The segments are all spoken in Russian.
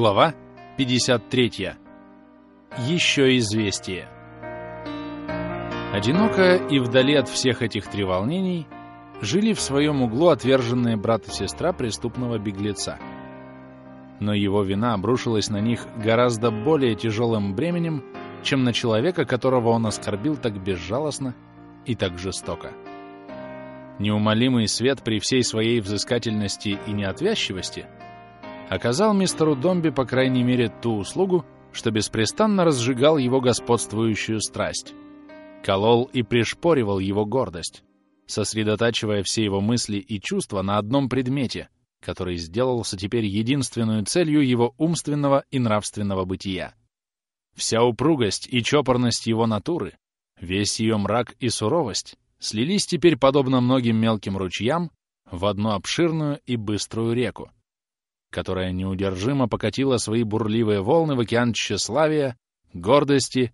Глава 53. Еще известие. Одиноко и вдали от всех этих треволнений жили в своем углу отверженные брат и сестра преступного беглеца. Но его вина обрушилась на них гораздо более тяжелым бременем, чем на человека, которого он оскорбил так безжалостно и так жестоко. Неумолимый свет при всей своей взыскательности и неотвязчивости — оказал мистеру Домби, по крайней мере, ту услугу, что беспрестанно разжигал его господствующую страсть, колол и пришпоривал его гордость, сосредотачивая все его мысли и чувства на одном предмете, который сделался теперь единственной целью его умственного и нравственного бытия. Вся упругость и чопорность его натуры, весь ее мрак и суровость слились теперь, подобно многим мелким ручьям, в одну обширную и быструю реку, которая неудержимо покатила свои бурливые волны в океан тщеславия, гордости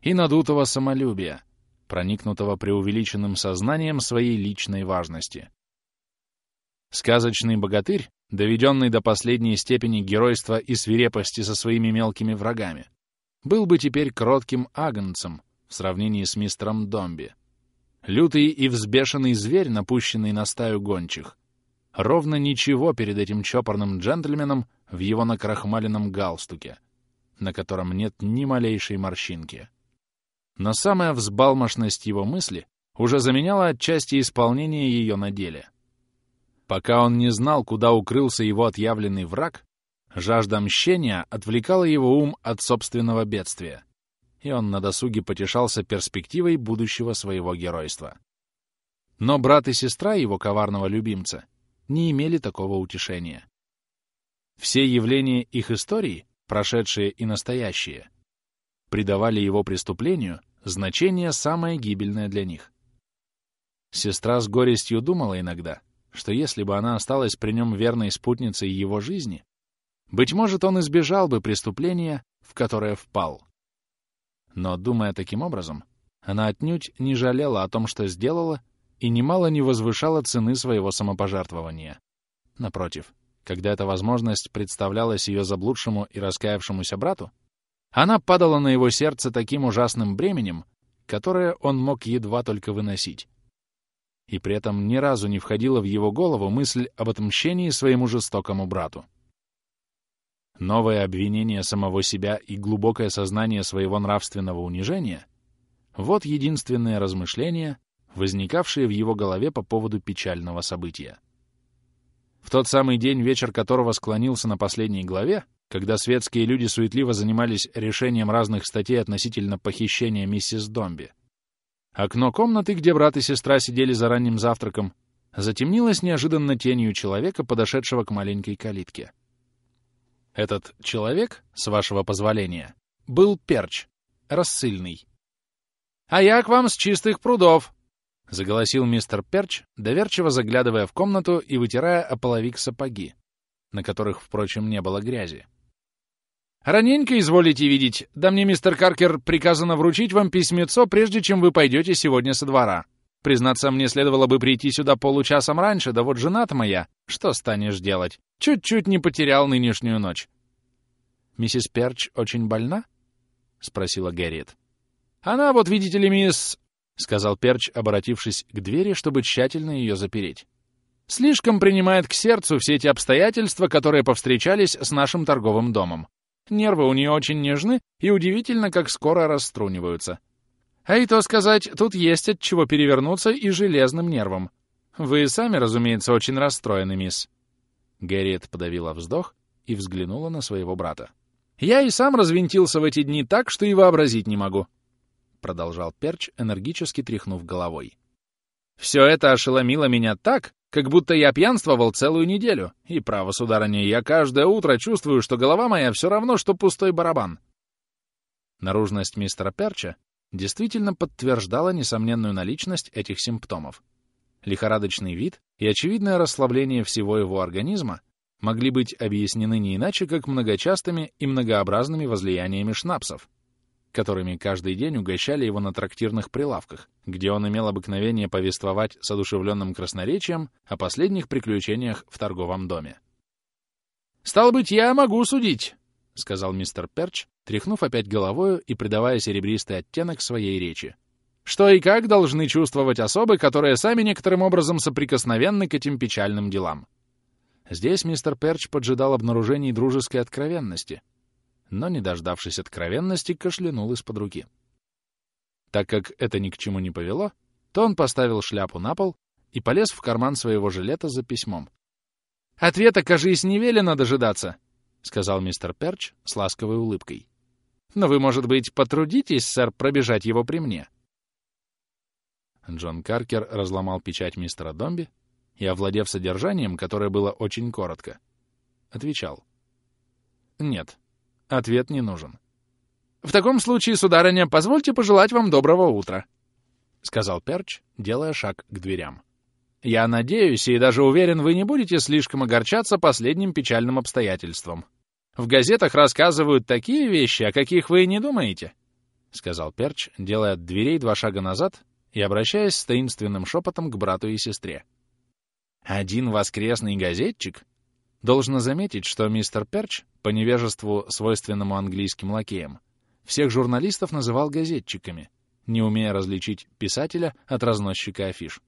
и надутого самолюбия, проникнутого преувеличенным сознанием своей личной важности. Сказочный богатырь, доведенный до последней степени геройства и свирепости со своими мелкими врагами, был бы теперь кротким агнцем в сравнении с мистером Домби. Лютый и взбешенный зверь, напущенный на стаю гончих, ровно ничего перед этим чопорным джентльменом в его накрахмаленном галстуке, на котором нет ни малейшей морщинки. Но самая взбалмошность его мысли уже заменяла отчасти исполнение ее на деле. Пока он не знал, куда укрылся его отъявленный враг, жажда мщения отвлекала его ум от собственного бедствия, и он на досуге потешался перспективой будущего своего геройства. Но брат и сестра его коварного любимца — не имели такого утешения. Все явления их истории, прошедшие и настоящие, придавали его преступлению значение самое гибельное для них. Сестра с горестью думала иногда, что если бы она осталась при нем верной спутницей его жизни, быть может, он избежал бы преступления, в которое впал. Но, думая таким образом, она отнюдь не жалела о том, что сделала, и немало не возвышала цены своего самопожертвования. Напротив, когда эта возможность представлялась ее заблудшему и раскаявшемуся брату, она падала на его сердце таким ужасным бременем, которое он мог едва только выносить. И при этом ни разу не входила в его голову мысль об отмщении своему жестокому брату. Новое обвинение самого себя и глубокое сознание своего нравственного унижения — вот единственное размышление, возникавшие в его голове по поводу печального события. В тот самый день, вечер которого склонился на последней главе, когда светские люди суетливо занимались решением разных статей относительно похищения миссис Домби, окно комнаты, где брат и сестра сидели за ранним завтраком, затемнилось неожиданно тенью человека, подошедшего к маленькой калитке. Этот человек, с вашего позволения, был Перч, рассыльный. «А я к вам с чистых прудов!» — заголосил мистер Перч, доверчиво заглядывая в комнату и вытирая о половик сапоги, на которых, впрочем, не было грязи. «Раненько изволите видеть, да мне, мистер Каркер, приказано вручить вам письмецо, прежде чем вы пойдете сегодня со двора. Признаться, мне следовало бы прийти сюда получасом раньше, да вот жена-то моя, что станешь делать? Чуть-чуть не потерял нынешнюю ночь». «Миссис Перч очень больна?» — спросила Гэрриет. «Она, вот видите ли, мисс...» — сказал Перч, обратившись к двери, чтобы тщательно ее запереть. «Слишком принимает к сердцу все эти обстоятельства, которые повстречались с нашим торговым домом. Нервы у нее очень нежны и удивительно, как скоро раструниваются. А и то сказать, тут есть от чего перевернуться и железным нервом. Вы сами, разумеется, очень расстроены, мисс». Гэрриет подавила вздох и взглянула на своего брата. «Я и сам развинтился в эти дни так, что и вообразить не могу. — продолжал Перч, энергически тряхнув головой. «Все это ошеломило меня так, как будто я пьянствовал целую неделю, и, право, сударыня, я каждое утро чувствую, что голова моя все равно, что пустой барабан». Наружность мистера Перча действительно подтверждала несомненную наличность этих симптомов. Лихорадочный вид и очевидное расслабление всего его организма могли быть объяснены не иначе, как многочастыми и многообразными возлияниями шнапсов, которыми каждый день угощали его на трактирных прилавках, где он имел обыкновение повествовать с одушевленным красноречием о последних приключениях в торговом доме. «Стал быть, я могу судить», сказал мистер Перч, тряхнув опять головою и придавая серебристый оттенок своей речи. «Что и как должны чувствовать особы, которые сами некоторым образом соприкосновенны к этим печальным делам?» Здесь мистер Перч поджидал обнаружений дружеской откровенности, но, не дождавшись откровенности, кашлянул из-под руки. Так как это ни к чему не повело, то он поставил шляпу на пол и полез в карман своего жилета за письмом. «Ответа, кажись, не велено дожидаться», — сказал мистер Перч с ласковой улыбкой. «Но вы, может быть, потрудитесь, сэр, пробежать его при мне?» Джон Каркер разломал печать мистера Домби и, овладев содержанием, которое было очень коротко, отвечал. «Нет, ответ не нужен». «В таком случае, сударыня, позвольте пожелать вам доброго утра», — сказал Перч, делая шаг к дверям. Я надеюсь и даже уверен, вы не будете слишком огорчаться последним печальным обстоятельством. В газетах рассказывают такие вещи, о каких вы и не думаете, — сказал Перч, делая от дверей два шага назад и обращаясь с таинственным шепотом к брату и сестре. Один воскресный газетчик? Должно заметить, что мистер Перч, по невежеству, свойственному английским лакеям, всех журналистов называл газетчиками, не умея различить писателя от разносчика афиш.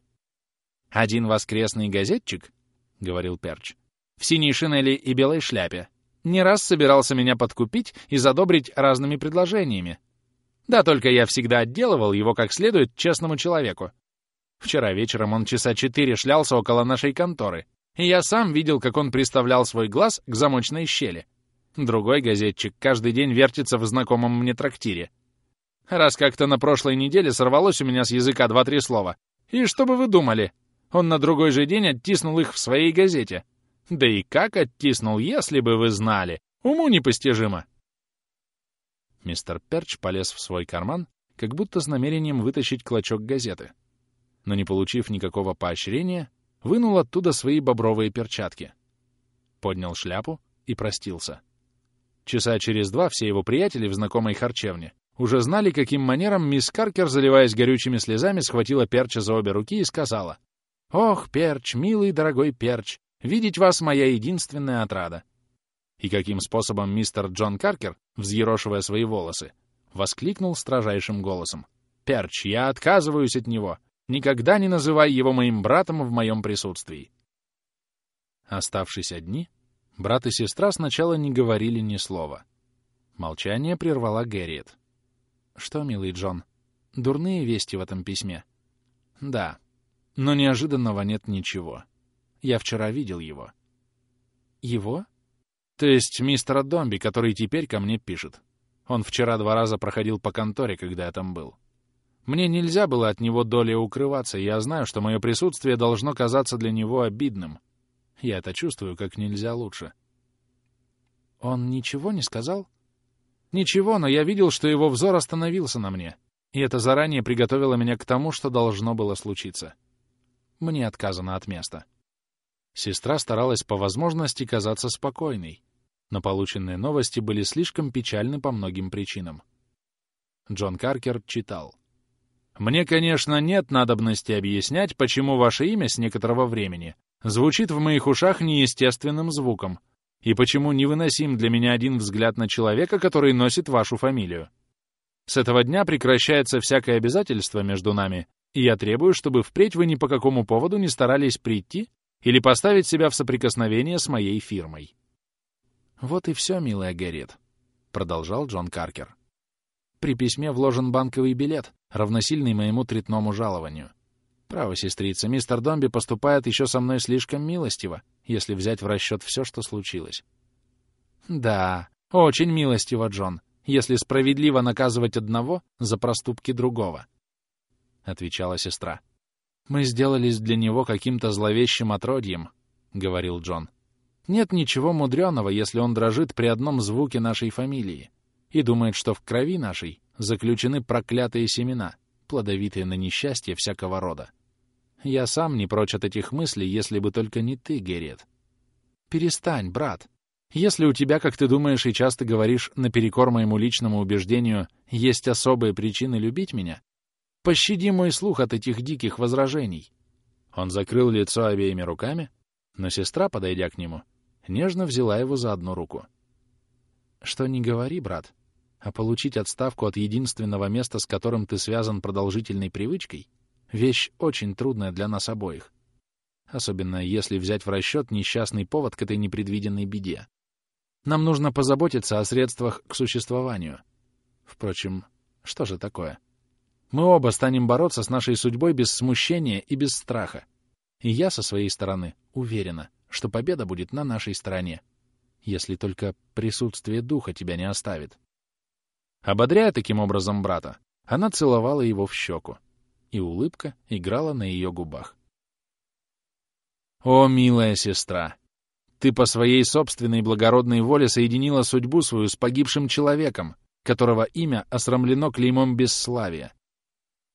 «Один воскресный газетчик», — говорил Перч, — «в синей шинели и белой шляпе, не раз собирался меня подкупить и задобрить разными предложениями. Да только я всегда отделывал его как следует честному человеку. Вчера вечером он часа четыре шлялся около нашей конторы, я сам видел, как он приставлял свой глаз к замочной щели. Другой газетчик каждый день вертится в знакомом мне трактире. Раз как-то на прошлой неделе сорвалось у меня с языка два-три слова. И что бы вы думали? Он на другой же день оттиснул их в своей газете. Да и как оттиснул, если бы вы знали! Уму непостижимо!» Мистер Перч полез в свой карман, как будто с намерением вытащить клочок газеты. Но не получив никакого поощрения, вынул оттуда свои бобровые перчатки. Поднял шляпу и простился. Часа через два все его приятели в знакомой харчевне уже знали, каким манером мисс Каркер, заливаясь горючими слезами, схватила Перча за обе руки и сказала, «Ох, Перч, милый дорогой Перч, видеть вас моя единственная отрада!» И каким способом мистер Джон Каркер, взъерошивая свои волосы, воскликнул строжайшим голосом. «Перч, я отказываюсь от него! Никогда не называй его моим братом в моем присутствии!» Оставшись одни, брат и сестра сначала не говорили ни слова. Молчание прервала Гэрриет. «Что, милый Джон, дурные вести в этом письме?» «Да», но неожиданного нет ничего. Я вчера видел его. Его? То есть мистера Домби, который теперь ко мне пишет. Он вчера два раза проходил по конторе, когда я там был. Мне нельзя было от него доли укрываться, и я знаю, что мое присутствие должно казаться для него обидным. Я это чувствую как нельзя лучше. Он ничего не сказал? Ничего, но я видел, что его взор остановился на мне, и это заранее приготовило меня к тому, что должно было случиться. Мне отказано от места. Сестра старалась по возможности казаться спокойной, но полученные новости были слишком печальны по многим причинам. Джон Каркер читал. «Мне, конечно, нет надобности объяснять, почему ваше имя с некоторого времени звучит в моих ушах неестественным звуком, и почему невыносим для меня один взгляд на человека, который носит вашу фамилию. С этого дня прекращается всякое обязательство между нами, и я требую, чтобы впредь вы ни по какому поводу не старались прийти или поставить себя в соприкосновение с моей фирмой. «Вот и все, милая Гэрриет», — продолжал Джон Каркер. «При письме вложен банковый билет, равносильный моему третному жалованию. Право, сестрица, мистер Домби поступает еще со мной слишком милостиво, если взять в расчет все, что случилось». «Да, очень милостиво, Джон, если справедливо наказывать одного за проступки другого», — отвечала сестра. «Мы сделались для него каким-то зловещим отродьем», — говорил Джон. «Нет ничего мудреного, если он дрожит при одном звуке нашей фамилии и думает, что в крови нашей заключены проклятые семена, плодовитые на несчастье всякого рода. Я сам не прочь от этих мыслей, если бы только не ты, Герет. Перестань, брат. Если у тебя, как ты думаешь и часто говоришь, наперекор моему личному убеждению, есть особые причины любить меня, Пощади мой слух от этих диких возражений. Он закрыл лицо обеими руками, но сестра, подойдя к нему, нежно взяла его за одну руку. Что не говори, брат, а получить отставку от единственного места, с которым ты связан продолжительной привычкой, вещь очень трудная для нас обоих. Особенно если взять в расчет несчастный повод к этой непредвиденной беде. Нам нужно позаботиться о средствах к существованию. Впрочем, что же такое? Мы оба станем бороться с нашей судьбой без смущения и без страха. И я, со своей стороны, уверена, что победа будет на нашей стороне, если только присутствие духа тебя не оставит. Ободряя таким образом брата, она целовала его в щеку, и улыбка играла на ее губах. «О, милая сестра! Ты по своей собственной благородной воле соединила судьбу свою с погибшим человеком, которого имя осрамлено клеймом бесславия.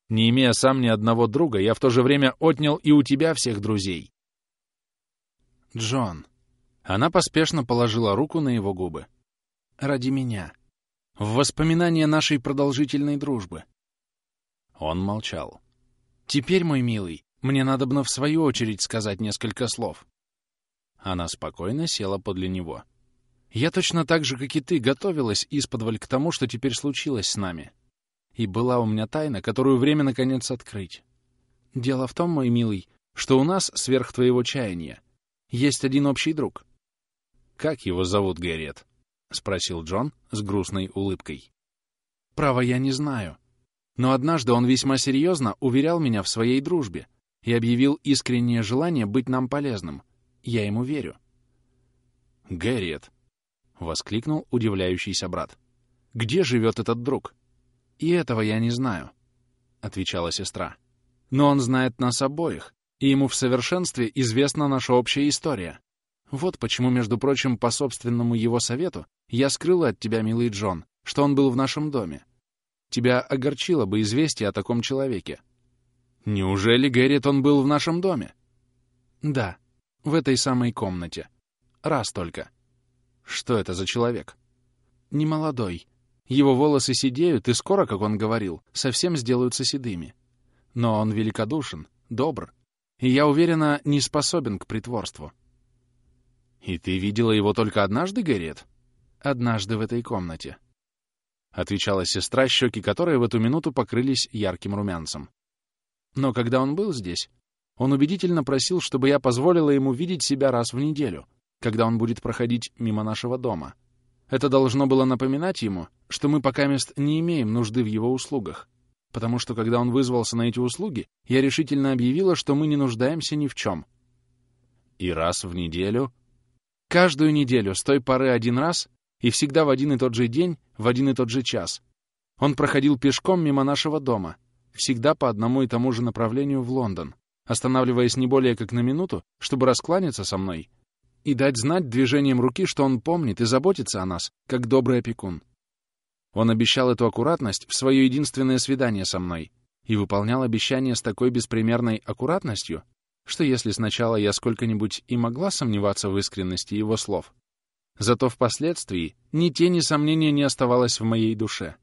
Не имея сам ни одного друга, я в то же время отнял и у тебя всех друзей. Джон. Она поспешно положила руку на его губы. Ради меня. В воспоминание нашей продолжительной дружбы. Он молчал. Теперь, мой милый, мне надобно в свою очередь сказать несколько слов. Она спокойно села подле него. Я точно так же, как и ты, готовилась исподволь к тому, что теперь случилось с нами. И была у меня тайна, которую время наконец открыть. Дело в том, мой милый, что у нас, сверх твоего чаяния, есть один общий друг. «Как его зовут, Гэрриет?» — спросил Джон с грустной улыбкой. «Право, я не знаю. Но однажды он весьма серьезно уверял меня в своей дружбе и объявил искреннее желание быть нам полезным. Я ему верю». «Гэрриет!» — воскликнул удивляющийся брат. «Где живет этот друг?» «И этого я не знаю», — отвечала сестра. «Но он знает нас обоих, и ему в совершенстве известна наша общая история. Вот почему, между прочим, по собственному его совету, я скрыла от тебя, милый Джон, что он был в нашем доме. Тебя огорчило бы известие о таком человеке. Неужели, Гэррит, он был в нашем доме? Да, в этой самой комнате. Раз только. Что это за человек? Немолодой, его волосы сидеют, и скоро, как он говорил, совсем сделаются седыми. Но он великодушен, добр, и, я уверена, не способен к притворству. «И ты видела его только однажды, Гарриет?» «Однажды в этой комнате», — отвечала сестра, щеки которой в эту минуту покрылись ярким румянцем. «Но когда он был здесь, он убедительно просил, чтобы я позволила ему видеть себя раз в неделю, когда он будет проходить мимо нашего дома. Это должно было напоминать ему, что мы пока мест не имеем нужды в его услугах, потому что, когда он вызвался на эти услуги, я решительно объявила, что мы не нуждаемся ни в чем. И раз в неделю? Каждую неделю, с той поры один раз, и всегда в один и тот же день, в один и тот же час. Он проходил пешком мимо нашего дома, всегда по одному и тому же направлению в Лондон, останавливаясь не более как на минуту, чтобы раскланяться со мной и дать знать движением руки, что он помнит и заботится о нас, как добрый опекун. Он обещал эту аккуратность в свое единственное свидание со мной и выполнял обещание с такой беспримерной аккуратностью, что если сначала я сколько-нибудь и могла сомневаться в искренности его слов, зато впоследствии ни тени сомнения не оставалось в моей душе.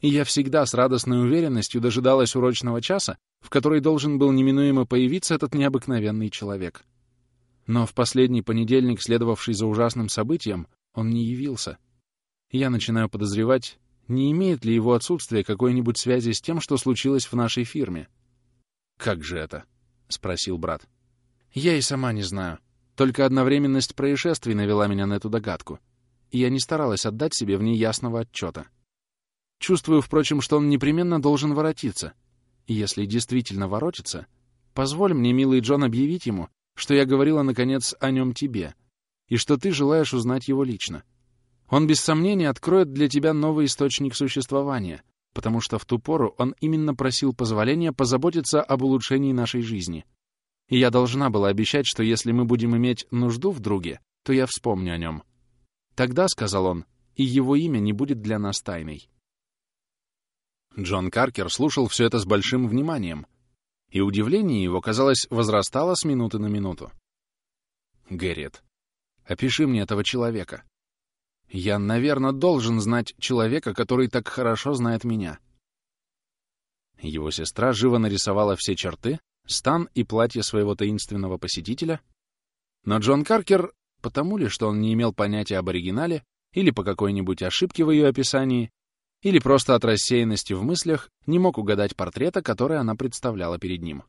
И я всегда с радостной уверенностью дожидалась урочного часа, в который должен был неминуемо появиться этот необыкновенный человек. Но в последний понедельник, следовавший за ужасным событием, он не явился. Я начинаю подозревать, не имеет ли его отсутствие какой-нибудь связи с тем, что случилось в нашей фирме. «Как же это?» — спросил брат. «Я и сама не знаю. Только одновременность происшествий навела меня на эту догадку, и я не старалась отдать себе в ней ясного отчета. Чувствую, впрочем, что он непременно должен воротиться. И если действительно воротится, позволь мне, милый Джон, объявить ему, что я говорила, наконец, о нем тебе, и что ты желаешь узнать его лично. Он, без сомнения, откроет для тебя новый источник существования, потому что в ту пору он именно просил позволения позаботиться об улучшении нашей жизни. И я должна была обещать, что если мы будем иметь нужду в друге, то я вспомню о нем. Тогда, — сказал он, — и его имя не будет для нас тайной. Джон Каркер слушал все это с большим вниманием, и удивление его, казалось, возрастало с минуты на минуту. Гэрриет, опиши мне этого человека. Я, наверное, должен знать человека, который так хорошо знает меня. Его сестра живо нарисовала все черты, стан и платье своего таинственного посетителя, но Джон Каркер, потому ли, что он не имел понятия об оригинале, или по какой-нибудь ошибке в ее описании, или просто от рассеянности в мыслях не мог угадать портрета, который она представляла перед ним.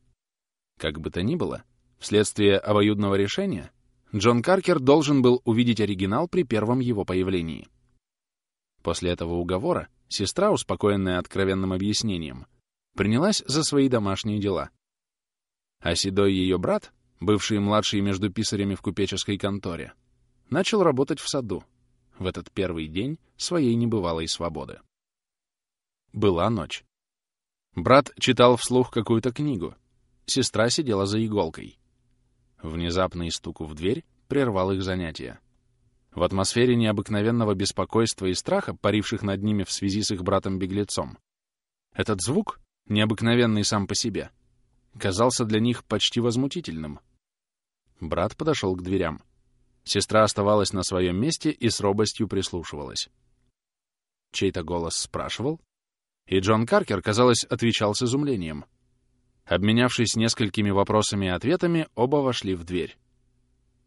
Как бы то ни было, вследствие обоюдного решения, Джон Каркер должен был увидеть оригинал при первом его появлении. После этого уговора сестра, успокоенная откровенным объяснением, принялась за свои домашние дела. А седой ее брат, бывший младший между писарями в купеческой конторе, начал работать в саду в этот первый день своей небывалой свободы. Была ночь. Брат читал вслух какую-то книгу. Сестра сидела за иголкой. Внезапный стук в дверь прервал их занятия. В атмосфере необыкновенного беспокойства и страха, паривших над ними в связи с их братом-беглецом, этот звук, необыкновенный сам по себе, казался для них почти возмутительным. Брат подошел к дверям. Сестра оставалась на своем месте и с робостью прислушивалась. Чей-то голос спрашивал, и Джон Каркер, казалось, отвечал с изумлением. Обменявшись несколькими вопросами и ответами, оба вошли в дверь.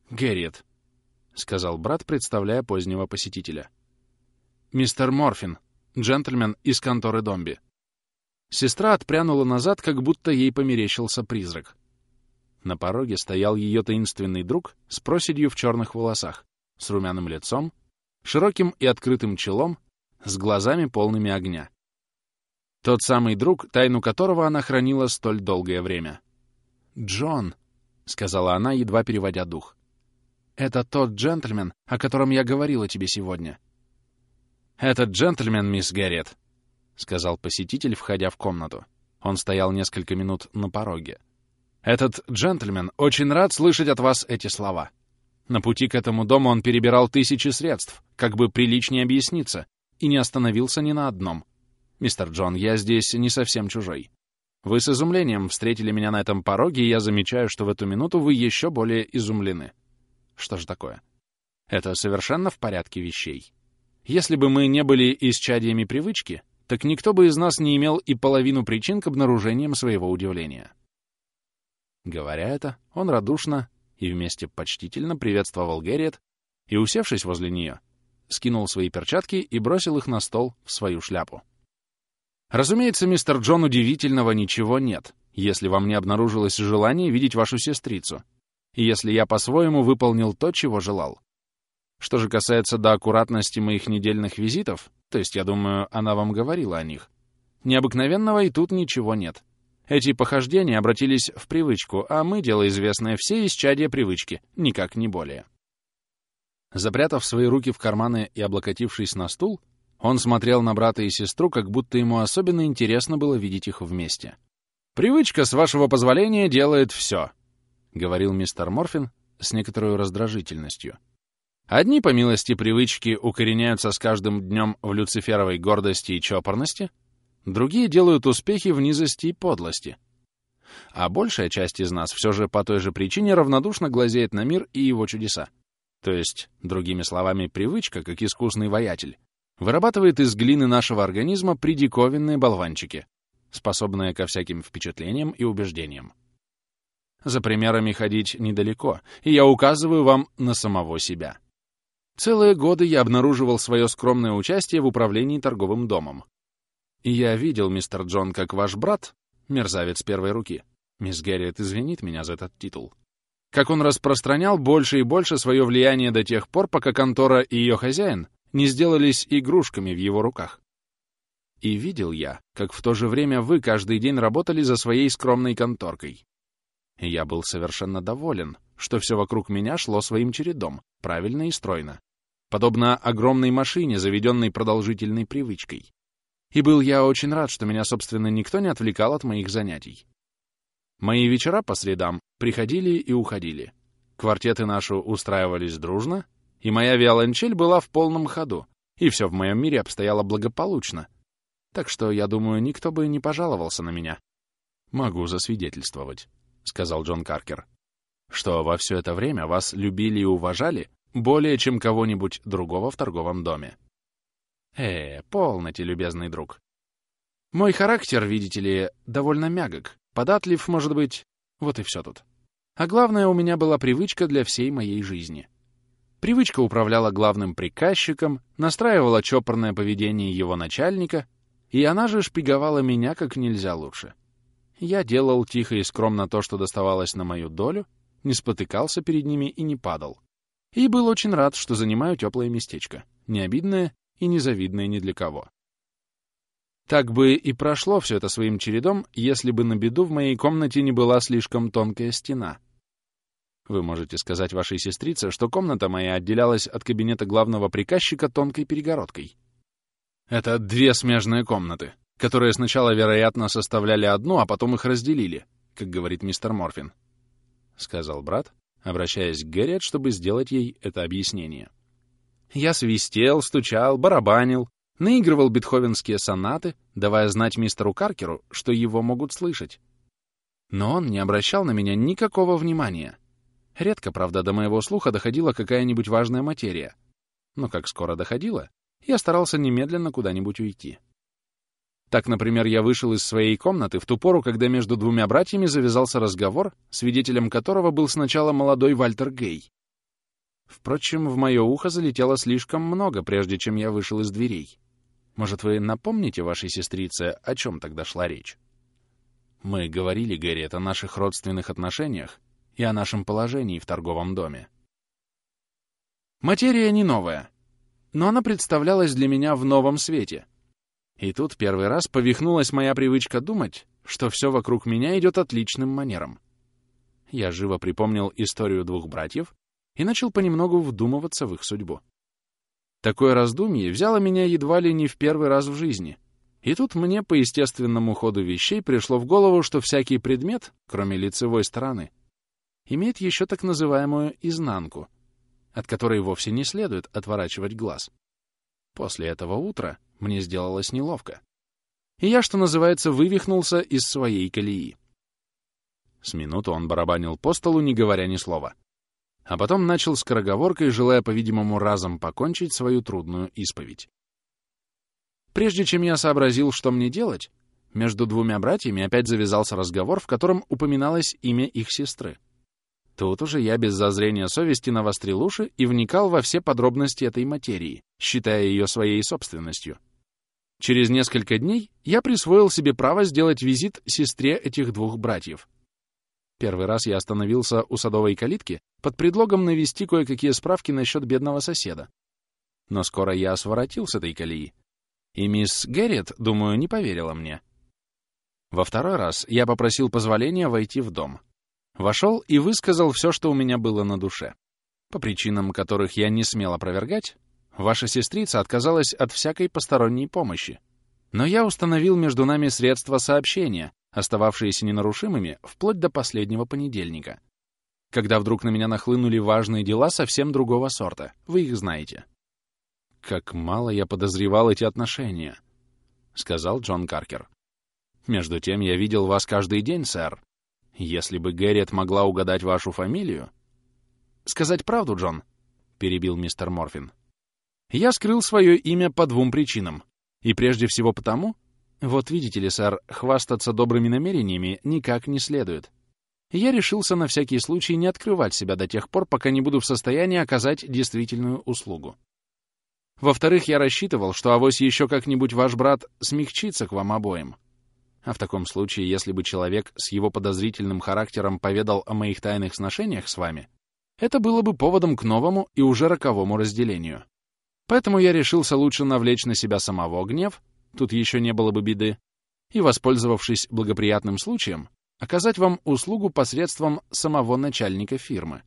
«Гэрриет», — сказал брат, представляя позднего посетителя. «Мистер Морфин, джентльмен из конторы Домби». Сестра отпрянула назад, как будто ей померещился призрак. На пороге стоял ее таинственный друг с проседью в черных волосах, с румяным лицом, широким и открытым челом, с глазами полными огня. Тот самый друг, тайну которого она хранила столь долгое время. «Джон», — сказала она, едва переводя дух, — «это тот джентльмен, о котором я говорила тебе сегодня». «Этот джентльмен, мисс Гарриет», — сказал посетитель, входя в комнату. Он стоял несколько минут на пороге. «Этот джентльмен очень рад слышать от вас эти слова. На пути к этому дому он перебирал тысячи средств, как бы приличнее объясниться, и не остановился ни на одном. «Мистер Джон, я здесь не совсем чужой. Вы с изумлением встретили меня на этом пороге, и я замечаю, что в эту минуту вы еще более изумлены. Что же такое? Это совершенно в порядке вещей. Если бы мы не были исчадиями привычки, так никто бы из нас не имел и половину причин к обнаружениям своего удивления. Говоря это, он радушно и вместе почтительно приветствовал Герриет и, усевшись возле нее, скинул свои перчатки и бросил их на стол в свою шляпу. Разумеется, мистер Джон, удивительного ничего нет, если вам не обнаружилось желание видеть вашу сестрицу, и если я по-своему выполнил то, чего желал. Что же касается до аккуратности моих недельных визитов, то есть, я думаю, она вам говорила о них, необыкновенного и тут ничего нет. Эти похождения обратились в привычку, а мы, дело известное, все исчадия привычки, никак не более. Запрятав свои руки в карманы и облокотившись на стул, он смотрел на брата и сестру, как будто ему особенно интересно было видеть их вместе. «Привычка, с вашего позволения, делает все», — говорил мистер Морфин с некоторой раздражительностью. «Одни, по милости привычки, укореняются с каждым днем в люциферовой гордости и чопорности, другие делают успехи в низости и подлости. А большая часть из нас все же по той же причине равнодушно глазеет на мир и его чудеса. То есть, другими словами, привычка, как искусный воятель, вырабатывает из глины нашего организма придиковинные болванчики, способные ко всяким впечатлениям и убеждениям. За примерами ходить недалеко, и я указываю вам на самого себя. Целые годы я обнаруживал свое скромное участие в управлении торговым домом. И я видел, мистер Джон, как ваш брат, мерзавец первой руки, мисс Герриет извинит меня за этот титул, как он распространял больше и больше свое влияние до тех пор, пока контора и ее хозяин не сделались игрушками в его руках. И видел я, как в то же время вы каждый день работали за своей скромной конторкой. я был совершенно доволен, что все вокруг меня шло своим чередом, правильно и стройно, подобно огромной машине, заведенной продолжительной привычкой. И был я очень рад, что меня, собственно, никто не отвлекал от моих занятий. Мои вечера по средам приходили и уходили. Квартеты наши устраивались дружно, и моя виолончель была в полном ходу, и все в моем мире обстояло благополучно. Так что, я думаю, никто бы не пожаловался на меня. «Могу засвидетельствовать», — сказал Джон Каркер, «что во все это время вас любили и уважали более, чем кого-нибудь другого в торговом доме». «Э, полноте, любезный друг. Мой характер, видите ли, довольно мягок, податлив, может быть, вот и все тут. А главное, у меня была привычка для всей моей жизни — Привычка управляла главным приказчиком, настраивала чопорное поведение его начальника, и она же шпиговала меня как нельзя лучше. Я делал тихо и скромно то, что доставалось на мою долю, не спотыкался перед ними и не падал. И был очень рад, что занимаю теплое местечко, не обидное и незавидное ни для кого. Так бы и прошло все это своим чередом, если бы на беду в моей комнате не была слишком тонкая стена. Вы можете сказать вашей сестрице, что комната моя отделялась от кабинета главного приказчика тонкой перегородкой. Это две смежные комнаты, которые сначала, вероятно, составляли одну, а потом их разделили, как говорит мистер Морфин, — сказал брат, обращаясь к Гэрриет, чтобы сделать ей это объяснение. Я свистел, стучал, барабанил, наигрывал бетховенские сонаты, давая знать мистеру Каркеру, что его могут слышать. Но он не обращал на меня никакого внимания. Редко, правда, до моего слуха доходила какая-нибудь важная материя. Но как скоро доходила, я старался немедленно куда-нибудь уйти. Так, например, я вышел из своей комнаты в ту пору, когда между двумя братьями завязался разговор, свидетелем которого был сначала молодой Вальтер Гей. Впрочем, в мое ухо залетело слишком много, прежде чем я вышел из дверей. Может, вы напомните вашей сестрице, о чем тогда шла речь? Мы говорили, Гэрриет, о наших родственных отношениях и о нашем положении в торговом доме. Материя не новая, но она представлялась для меня в новом свете. И тут первый раз повихнулась моя привычка думать, что все вокруг меня идет отличным манером. Я живо припомнил историю двух братьев и начал понемногу вдумываться в их судьбу. Такое раздумье взяло меня едва ли не в первый раз в жизни. И тут мне по естественному ходу вещей пришло в голову, что всякий предмет, кроме лицевой стороны, имеет еще так называемую изнанку, от которой вовсе не следует отворачивать глаз. После этого утра мне сделалось неловко. И я, что называется, вывихнулся из своей колеи. С минуту он барабанил по столу, не говоря ни слова а потом начал скороговоркой, желая, по-видимому, разом покончить свою трудную исповедь. Прежде чем я сообразил, что мне делать, между двумя братьями опять завязался разговор, в котором упоминалось имя их сестры. Тут уже я без зазрения совести навострил уши и вникал во все подробности этой материи, считая ее своей собственностью. Через несколько дней я присвоил себе право сделать визит сестре этих двух братьев. Первый раз я остановился у садовой калитки под предлогом навести кое-какие справки насчет бедного соседа. Но скоро я своротил с этой колеи. И мисс Геррит, думаю, не поверила мне. Во второй раз я попросил позволения войти в дом. Вошел и высказал все, что у меня было на душе. По причинам, которых я не смел опровергать, ваша сестрица отказалась от всякой посторонней помощи. Но я установил между нами средства сообщения, остававшиеся ненарушимыми вплоть до последнего понедельника, когда вдруг на меня нахлынули важные дела совсем другого сорта. Вы их знаете. «Как мало я подозревал эти отношения», — сказал Джон Каркер. «Между тем я видел вас каждый день, сэр. Если бы Гэрриет могла угадать вашу фамилию...» «Сказать правду, Джон», — перебил мистер Морфин. «Я скрыл свое имя по двум причинам. И прежде всего потому, вот видите ли, сэр, хвастаться добрыми намерениями никак не следует. Я решился на всякий случай не открывать себя до тех пор, пока не буду в состоянии оказать действительную услугу. Во-вторых, я рассчитывал, что авось еще как-нибудь ваш брат смягчится к вам обоим. А в таком случае, если бы человек с его подозрительным характером поведал о моих тайных сношениях с вами, это было бы поводом к новому и уже роковому разделению. Поэтому я решился лучше навлечь на себя самого гнев, тут еще не было бы беды, и, воспользовавшись благоприятным случаем, оказать вам услугу посредством самого начальника фирмы.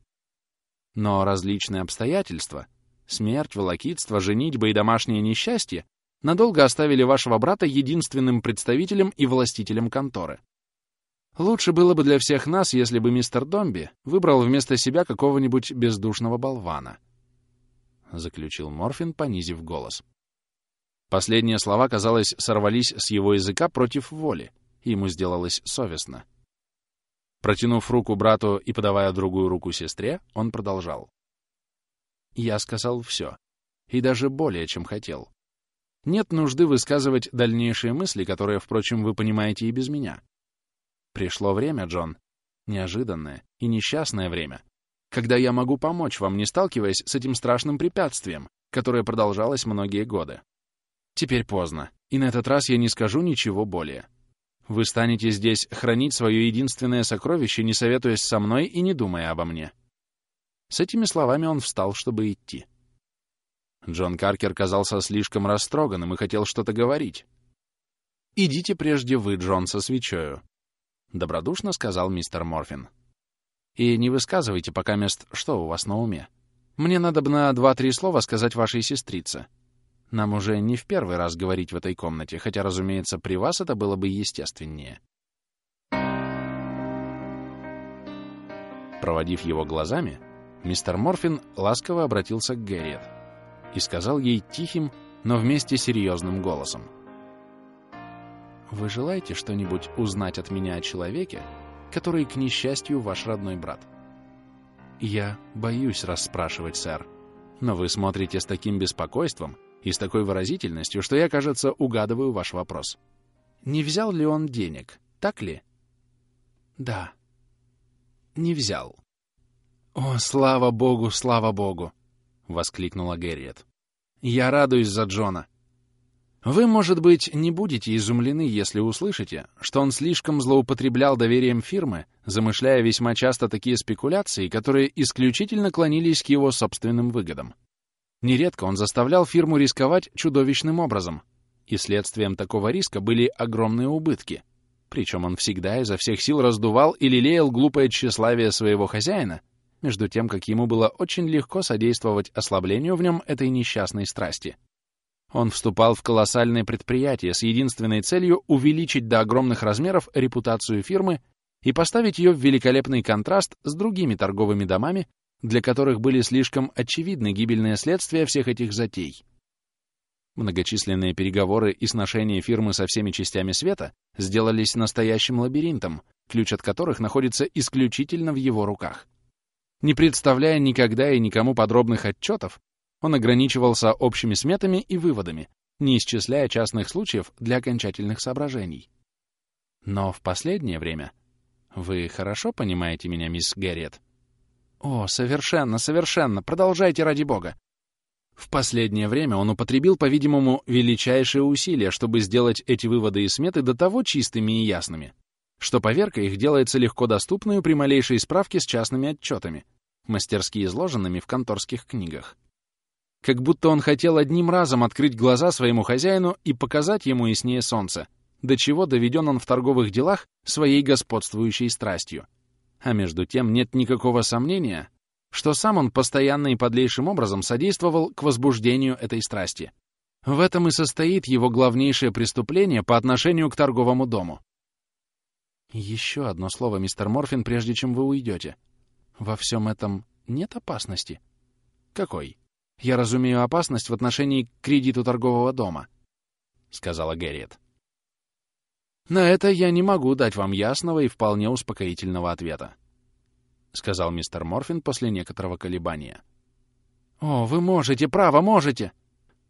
Но различные обстоятельства — смерть, волокитство, женитьба и домашнее несчастье — надолго оставили вашего брата единственным представителем и властителем конторы. Лучше было бы для всех нас, если бы мистер Домби выбрал вместо себя какого-нибудь бездушного болвана. Заключил Морфин, понизив голос. Последние слова, казалось, сорвались с его языка против воли, и ему сделалось совестно. Протянув руку брату и подавая другую руку сестре, он продолжал. «Я сказал все, и даже более, чем хотел. Нет нужды высказывать дальнейшие мысли, которые, впрочем, вы понимаете и без меня. Пришло время, Джон, неожиданное и несчастное время, когда я могу помочь вам, не сталкиваясь с этим страшным препятствием, которое продолжалось многие годы? Теперь поздно, и на этот раз я не скажу ничего более. Вы станете здесь хранить свое единственное сокровище, не советуясь со мной и не думая обо мне. С этими словами он встал, чтобы идти. Джон Каркер казался слишком растроганным и хотел что-то говорить. «Идите прежде вы, Джон, со свечою», — добродушно сказал мистер Морфин. «И не высказывайте пока мест, что у вас на уме. Мне надо бы на два-три слова сказать вашей сестрице. Нам уже не в первый раз говорить в этой комнате, хотя, разумеется, при вас это было бы естественнее». Проводив его глазами, мистер Морфин ласково обратился к Гэрриет и сказал ей тихим, но вместе серьезным голосом. «Вы желаете что-нибудь узнать от меня о человеке, который, к несчастью, ваш родной брат?» «Я боюсь расспрашивать, сэр, но вы смотрите с таким беспокойством и с такой выразительностью, что я, кажется, угадываю ваш вопрос. Не взял ли он денег, так ли?» «Да». «Не взял». «О, слава богу, слава богу!» — воскликнула Гэрриет. «Я радуюсь за Джона. Вы, может быть, не будете изумлены, если услышите, что он слишком злоупотреблял доверием фирмы, замышляя весьма часто такие спекуляции, которые исключительно клонились к его собственным выгодам. Нередко он заставлял фирму рисковать чудовищным образом, и следствием такого риска были огромные убытки. Причем он всегда изо всех сил раздувал и лелеял глупое тщеславие своего хозяина, между тем, как ему было очень легко содействовать ослаблению в нем этой несчастной страсти. Он вступал в колоссальное предприятие с единственной целью увеличить до огромных размеров репутацию фирмы и поставить ее в великолепный контраст с другими торговыми домами, для которых были слишком очевидны гибельные следствия всех этих затей. Многочисленные переговоры и сношения фирмы со всеми частями света сделались настоящим лабиринтом, ключ от которых находится исключительно в его руках. Не представляя никогда и никому подробных отчетов, он ограничивался общими сметами и выводами, не исчисляя частных случаев для окончательных соображений. Но в последнее время... Вы хорошо понимаете меня, мисс Гарриет? О, совершенно, совершенно. Продолжайте ради бога. В последнее время он употребил, по-видимому, величайшие усилия, чтобы сделать эти выводы и сметы до того чистыми и ясными, что поверка их делается легко доступной при малейшей справке с частными отчетами, мастерски изложенными в конторских книгах. Как будто он хотел одним разом открыть глаза своему хозяину и показать ему яснее солнце, до чего доведен он в торговых делах своей господствующей страстью. А между тем нет никакого сомнения, что сам он постоянно и подлейшим образом содействовал к возбуждению этой страсти. В этом и состоит его главнейшее преступление по отношению к торговому дому. Еще одно слово, мистер Морфин, прежде чем вы уйдете. Во всем этом нет опасности? Какой? Я разумею опасность в отношении к кредиту торгового дома, — сказала Гэрриет. На это я не могу дать вам ясного и вполне успокоительного ответа, — сказал мистер Морфин после некоторого колебания. О, вы можете, право, можете!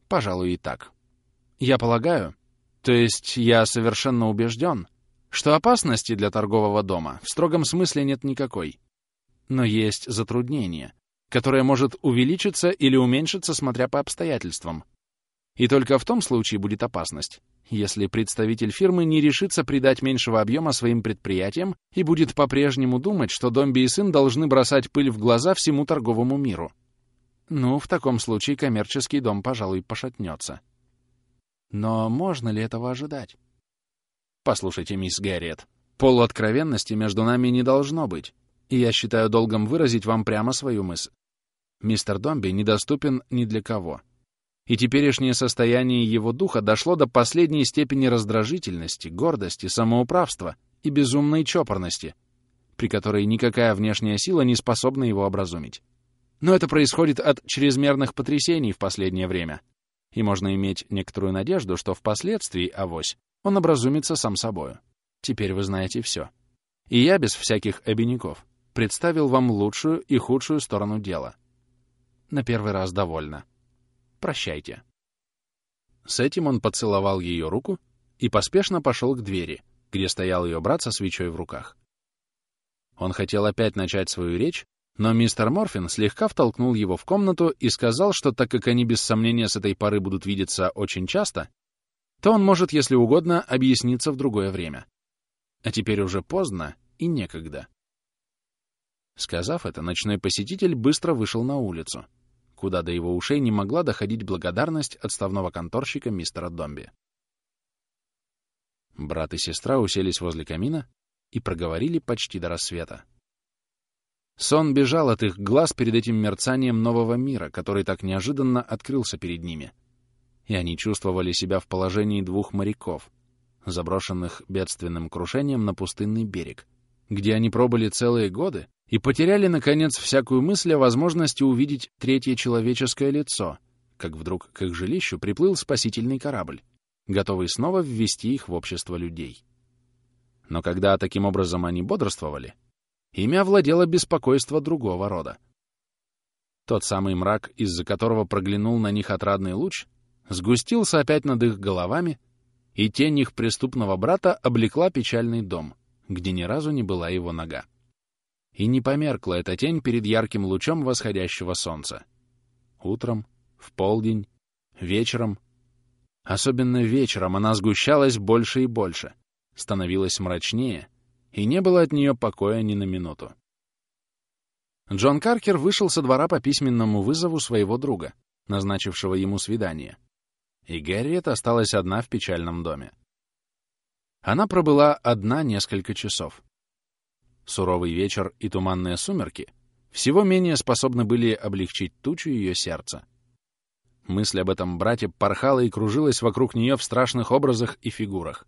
Пожалуй, и так. Я полагаю, то есть я совершенно убежден, что опасности для торгового дома в строгом смысле нет никакой. Но есть затруднение, которое может увеличиться или уменьшиться, смотря по обстоятельствам. И только в том случае будет опасность, если представитель фирмы не решится придать меньшего объема своим предприятиям и будет по-прежнему думать, что Домби и сын должны бросать пыль в глаза всему торговому миру. Ну, в таком случае коммерческий дом, пожалуй, пошатнется. Но можно ли этого ожидать? Послушайте, мисс Гарриет, полуоткровенности между нами не должно быть, и я считаю долгом выразить вам прямо свою мысль. Мистер Домби недоступен ни для кого. И теперешнее состояние его духа дошло до последней степени раздражительности, гордости, самоуправства и безумной чопорности, при которой никакая внешняя сила не способна его образумить. Но это происходит от чрезмерных потрясений в последнее время, и можно иметь некоторую надежду, что впоследствии, авось, он образумится сам собою. Теперь вы знаете все. И я без всяких обиняков представил вам лучшую и худшую сторону дела — на первый раз довольна. Прощайте». С этим он поцеловал ее руку и поспешно пошел к двери, где стоял ее брат со свечой в руках. Он хотел опять начать свою речь, Но мистер Морфин слегка втолкнул его в комнату и сказал, что так как они без сомнения с этой поры будут видеться очень часто, то он может, если угодно, объясниться в другое время. А теперь уже поздно и некогда. Сказав это, ночной посетитель быстро вышел на улицу, куда до его ушей не могла доходить благодарность отставного конторщика мистера Домби. Брат и сестра уселись возле камина и проговорили почти до рассвета. Сон бежал от их глаз перед этим мерцанием нового мира, который так неожиданно открылся перед ними. И они чувствовали себя в положении двух моряков, заброшенных бедственным крушением на пустынный берег, где они пробыли целые годы и потеряли, наконец, всякую мысль о возможности увидеть третье человеческое лицо, как вдруг к их жилищу приплыл спасительный корабль, готовый снова ввести их в общество людей. Но когда таким образом они бодрствовали, ими овладело беспокойство другого рода. Тот самый мрак, из-за которого проглянул на них отрадный луч, сгустился опять над их головами, и тень их преступного брата облекла печальный дом, где ни разу не была его нога. И не померкла эта тень перед ярким лучом восходящего солнца. Утром, в полдень, вечером. Особенно вечером она сгущалась больше и больше, становилась мрачнее — и не было от нее покоя ни на минуту. Джон Каркер вышел со двора по письменному вызову своего друга, назначившего ему свидание, и Гэрриет осталась одна в печальном доме. Она пробыла одна несколько часов. Суровый вечер и туманные сумерки всего менее способны были облегчить тучу ее сердца. Мысль об этом брате порхала и кружилась вокруг нее в страшных образах и фигурах.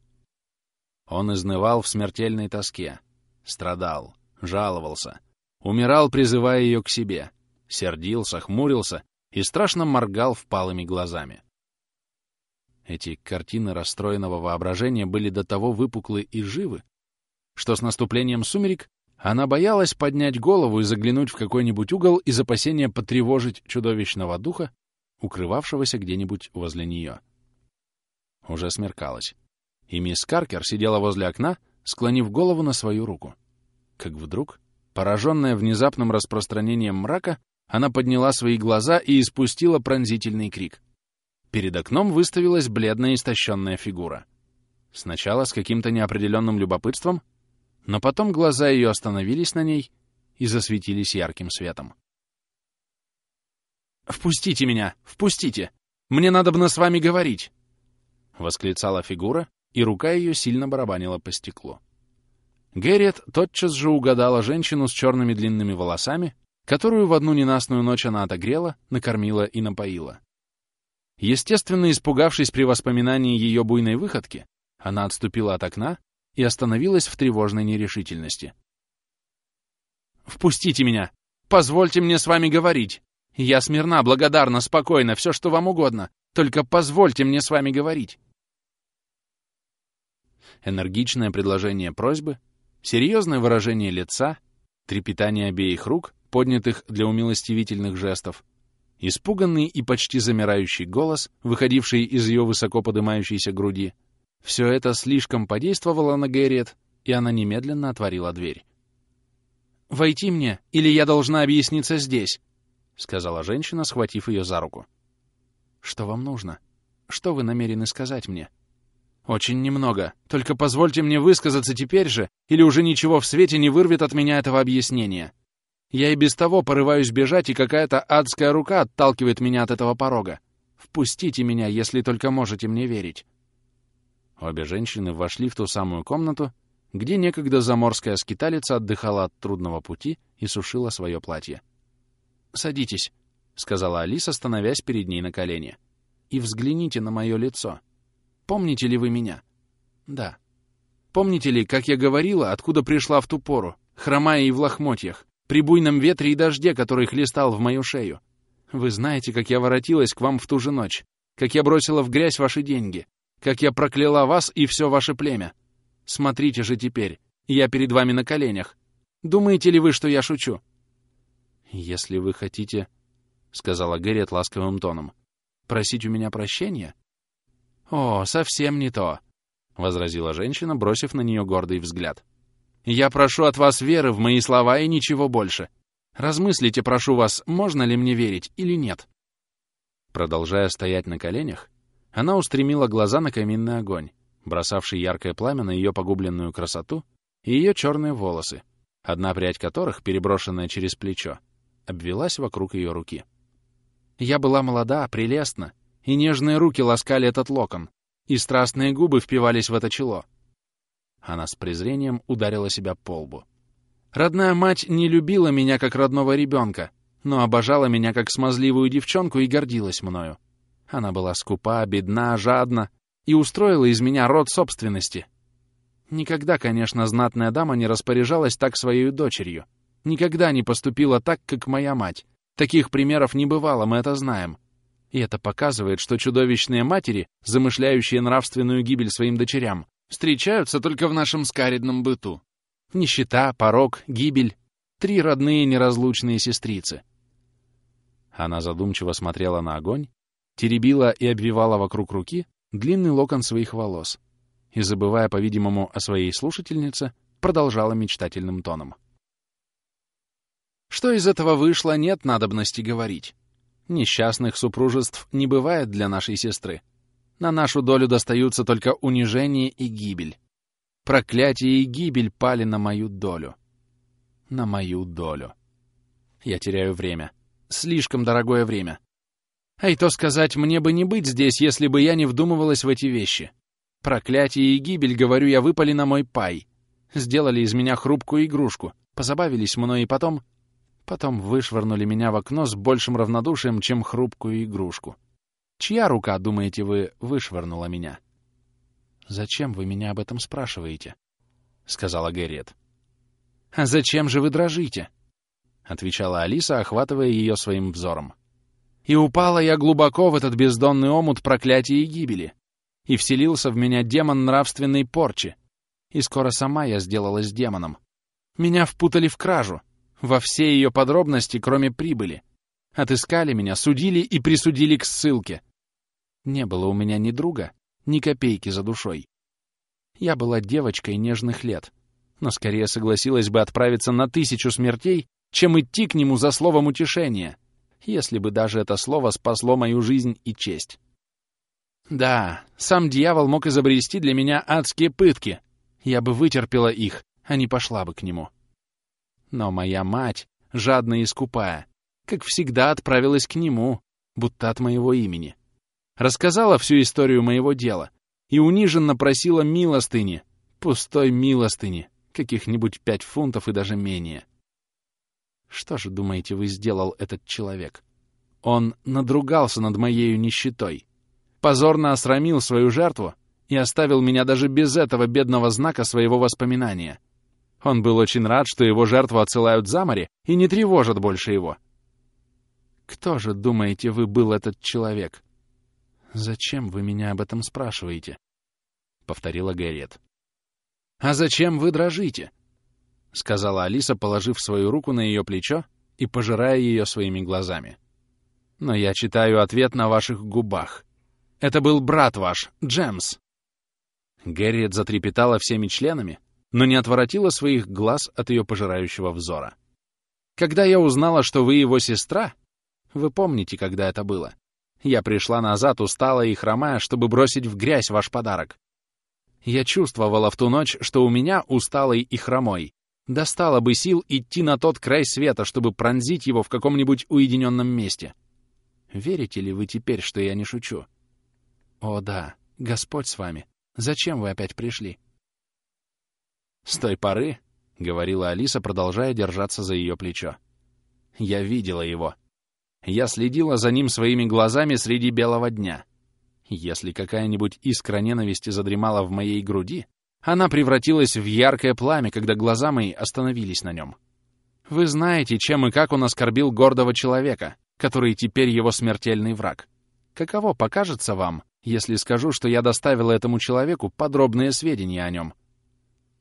Он изнывал в смертельной тоске, страдал, жаловался, умирал, призывая ее к себе, сердился, хмурился и страшно моргал впалыми глазами. Эти картины расстроенного воображения были до того выпуклы и живы, что с наступлением сумерек она боялась поднять голову и заглянуть в какой-нибудь угол из опасения потревожить чудовищного духа, укрывавшегося где-нибудь возле нее. Уже смеркалось и мисс Каркер сидела возле окна, склонив голову на свою руку. Как вдруг, пораженная внезапным распространением мрака, она подняла свои глаза и испустила пронзительный крик. Перед окном выставилась бледная истощенная фигура. Сначала с каким-то неопределенным любопытством, но потом глаза ее остановились на ней и засветились ярким светом. «Впустите меня! Впустите! Мне надо бы с вами говорить!» — восклицала фигура, и рука ее сильно барабанила по стеклу. Гэрриет тотчас же угадала женщину с черными длинными волосами, которую в одну ненастную ночь она отогрела, накормила и напоила. Естественно, испугавшись при воспоминании ее буйной выходки, она отступила от окна и остановилась в тревожной нерешительности. «Впустите меня! Позвольте мне с вами говорить! Я смирна, благодарна, спокойна, все, что вам угодно. Только позвольте мне с вами говорить!» энергичное предложение просьбы, серьезное выражение лица, трепетание обеих рук, поднятых для умилостивительных жестов, испуганный и почти замирающий голос, выходивший из ее высоко поднимающейся груди. Все это слишком подействовало на Гэрриет, и она немедленно отворила дверь. «Войти мне, или я должна объясниться здесь?» — сказала женщина, схватив ее за руку. «Что вам нужно? Что вы намерены сказать мне?» «Очень немного. Только позвольте мне высказаться теперь же, или уже ничего в свете не вырвет от меня этого объяснения. Я и без того порываюсь бежать, и какая-то адская рука отталкивает меня от этого порога. Впустите меня, если только можете мне верить». Обе женщины вошли в ту самую комнату, где некогда заморская скиталица отдыхала от трудного пути и сушила свое платье. «Садитесь», — сказала Алиса, становясь перед ней на колени, — «и взгляните на мое лицо». Помните ли вы меня? Да. Помните ли, как я говорила, откуда пришла в ту пору, хромая и в лохмотьях, при буйном ветре и дожде, который хлестал в мою шею? Вы знаете, как я воротилась к вам в ту же ночь, как я бросила в грязь ваши деньги, как я прокляла вас и все ваше племя. Смотрите же теперь, я перед вами на коленях. Думаете ли вы, что я шучу? Если вы хотите, — сказала Гэрриет ласковым тоном, — просить у меня прощения, «О, совсем не то», — возразила женщина, бросив на нее гордый взгляд. «Я прошу от вас веры в мои слова и ничего больше. Размыслите, прошу вас, можно ли мне верить или нет?» Продолжая стоять на коленях, она устремила глаза на каминный огонь, бросавший яркое пламя на ее погубленную красоту и ее черные волосы, одна прядь которых, переброшенная через плечо, обвелась вокруг ее руки. Я была молода, прелестна, и нежные руки ласкали этот локон, и страстные губы впивались в это чело. Она с презрением ударила себя по лбу. Родная мать не любила меня как родного ребенка, но обожала меня как смазливую девчонку и гордилась мною. Она была скупа, бедна, жадна и устроила из меня род собственности. Никогда, конечно, знатная дама не распоряжалась так своей дочерью. Никогда не поступила так, как моя мать. Таких примеров не бывало, мы это знаем. И это показывает, что чудовищные матери, замышляющие нравственную гибель своим дочерям, встречаются только в нашем скаридном быту. Нищета, порог, гибель — три родные неразлучные сестрицы. Она задумчиво смотрела на огонь, теребила и обвивала вокруг руки длинный локон своих волос и, забывая, по-видимому, о своей слушательнице, продолжала мечтательным тоном. Что из этого вышло, нет надобности говорить. Несчастных супружеств не бывает для нашей сестры. На нашу долю достаются только унижение и гибель. Проклятие и гибель пали на мою долю. На мою долю. Я теряю время. Слишком дорогое время. А и то сказать, мне бы не быть здесь, если бы я не вдумывалась в эти вещи. Проклятие и гибель, говорю я, выпали на мой пай. Сделали из меня хрупкую игрушку, позабавились мной и потом... Потом вышвырнули меня в окно с большим равнодушием, чем хрупкую игрушку. Чья рука, думаете вы, вышвырнула меня? «Зачем вы меня об этом спрашиваете?» — сказала Гэрриет. «А зачем же вы дрожите?» — отвечала Алиса, охватывая ее своим взором. «И упала я глубоко в этот бездонный омут проклятия и гибели, и вселился в меня демон нравственной порчи, и скоро сама я сделалась демоном. Меня впутали в кражу, во все ее подробности, кроме прибыли. Отыскали меня, судили и присудили к ссылке. Не было у меня ни друга, ни копейки за душой. Я была девочкой нежных лет, но скорее согласилась бы отправиться на тысячу смертей, чем идти к нему за словом утешения, если бы даже это слово спасло мою жизнь и честь. Да, сам дьявол мог изобрести для меня адские пытки. Я бы вытерпела их, а не пошла бы к нему. Но моя мать, жадная и скупая, как всегда отправилась к нему, будто от моего имени рассказала всю историю моего дела и униженно просила милостыни, пустой милостыни, каких-нибудь пять фунтов и даже менее. Что же, думаете, вы сделал этот человек? Он надругался над моею нищетой, позорно осрамил свою жертву и оставил меня даже без этого бедного знака своего воспоминания. Он был очень рад, что его жертву отсылают за море и не тревожат больше его. Кто же, думаете, вы был этот человек? «Зачем вы меня об этом спрашиваете?» — повторила Гэрриет. «А зачем вы дрожите?» — сказала Алиса, положив свою руку на ее плечо и пожирая ее своими глазами. «Но я читаю ответ на ваших губах. Это был брат ваш, Джемс». Гэрриет затрепетала всеми членами, но не отворотила своих глаз от ее пожирающего взора. «Когда я узнала, что вы его сестра...» Вы помните, когда это было? Я пришла назад, усталая и хромая, чтобы бросить в грязь ваш подарок. Я чувствовала в ту ночь, что у меня, усталой и хромой, достало бы сил идти на тот край света, чтобы пронзить его в каком-нибудь уединенном месте. Верите ли вы теперь, что я не шучу? О да, Господь с вами. Зачем вы опять пришли? С той поры, — говорила Алиса, продолжая держаться за ее плечо, — я видела его. Я следила за ним своими глазами среди белого дня. Если какая-нибудь искра ненависти задремала в моей груди, она превратилась в яркое пламя, когда глаза мои остановились на нем. Вы знаете, чем и как он оскорбил гордого человека, который теперь его смертельный враг. Каково покажется вам, если скажу, что я доставила этому человеку подробные сведения о нем?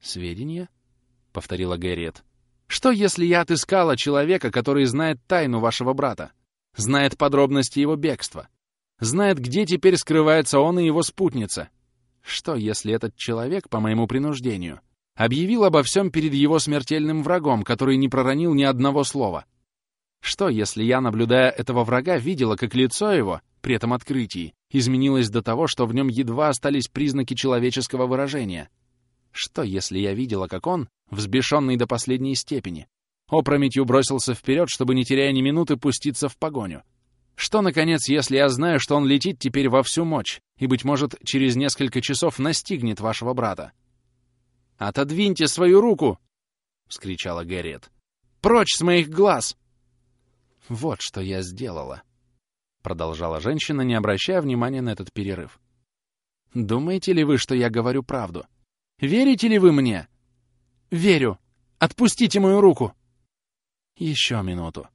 «Сведения?» — повторила Гэрриет. «Что, если я отыскала человека, который знает тайну вашего брата? Знает подробности его бегства, знает, где теперь скрывается он и его спутница. Что, если этот человек, по моему принуждению, объявил обо всем перед его смертельным врагом, который не проронил ни одного слова, Что, если я, наблюдая этого врага, видела, как лицо его, при этом открытии, изменилось до того, что в нем едва остались признаки человеческого выражения? Что, если я видела, как он, взбешенный до последней степени, опрометью бросился вперед, чтобы, не теряя ни минуты, пуститься в погоню? Что, наконец, если я знаю, что он летит теперь во всю мощь и, быть может, через несколько часов настигнет вашего брата? «Отодвиньте свою руку!» — вскричала Гэрриет. «Прочь с моих глаз!» «Вот что я сделала», — продолжала женщина, не обращая внимания на этот перерыв. «Думаете ли вы, что я говорю правду? Верите ли вы мне?» «Верю! Отпустите мою руку!» «Еще минуту.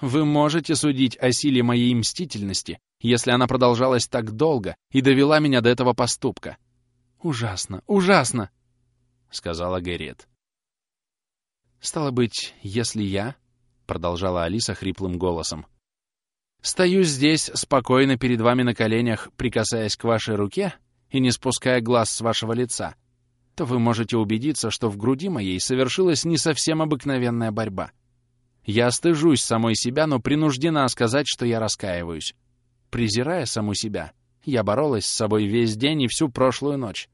Вы можете судить о силе моей мстительности, если она продолжалась так долго и довела меня до этого поступка. Ужасно, ужасно, — сказала Гэрриет. Стало быть, если я, — продолжала Алиса хриплым голосом, — стою здесь спокойно перед вами на коленях, прикасаясь к вашей руке и не спуская глаз с вашего лица, то вы можете убедиться, что в груди моей совершилась не совсем обыкновенная борьба. Я стыжусь самой себя, но принуждена сказать, что я раскаиваюсь. Презирая саму себя, я боролась с собой весь день и всю прошлую ночь.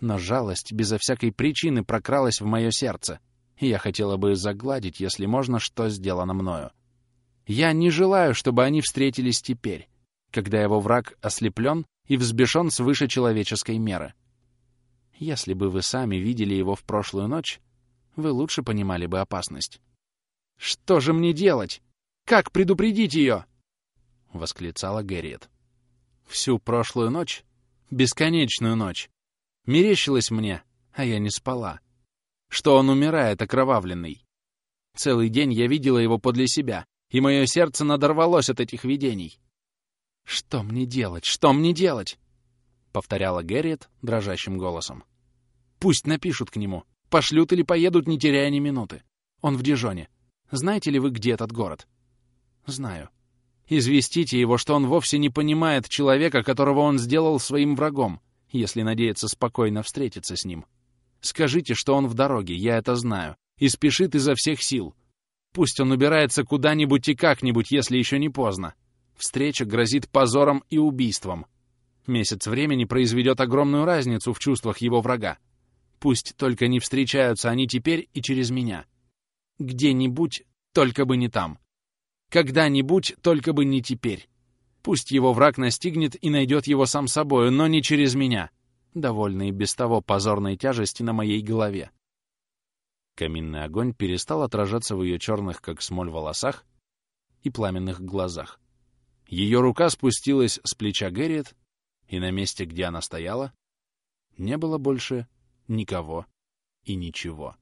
Но жалость безо всякой причины прокралась в мое сердце, и я хотела бы загладить, если можно, что сделано мною. Я не желаю, чтобы они встретились теперь, когда его враг ослеплен и взбешен свыше человеческой меры. Если бы вы сами видели его в прошлую ночь, вы лучше понимали бы опасность. «Что же мне делать? Как предупредить ее?» — восклицала Гэрриет. «Всю прошлую ночь, бесконечную ночь, мерещилось мне, а я не спала, что он умирает окровавленный. Целый день я видела его подле себя, и мое сердце надорвалось от этих видений. «Что мне делать? Что мне делать?» — повторяла Гэрриет дрожащим голосом. «Пусть напишут к нему, пошлют или поедут, не теряя ни минуты. Он в Дижоне. Знаете ли вы, где этот город? Знаю. Известите его, что он вовсе не понимает человека, которого он сделал своим врагом, если надеется спокойно встретиться с ним. Скажите, что он в дороге, я это знаю, и спешит изо всех сил. Пусть он убирается куда-нибудь и как-нибудь, если еще не поздно. Встреча грозит позором и убийством. Месяц времени произведет огромную разницу в чувствах его врага. Пусть только не встречаются они теперь и через меня. Где-нибудь, только бы не там. Когда-нибудь, только бы не теперь. Пусть его враг настигнет и найдет его сам собою, но не через меня, довольный без того позорной тяжести на моей голове. Каминный огонь перестал отражаться в ее черных, как смоль, волосах и пламенных глазах. Ее рука спустилась с плеча Гэрриет, и на месте, где она стояла, не было больше никого и ничего.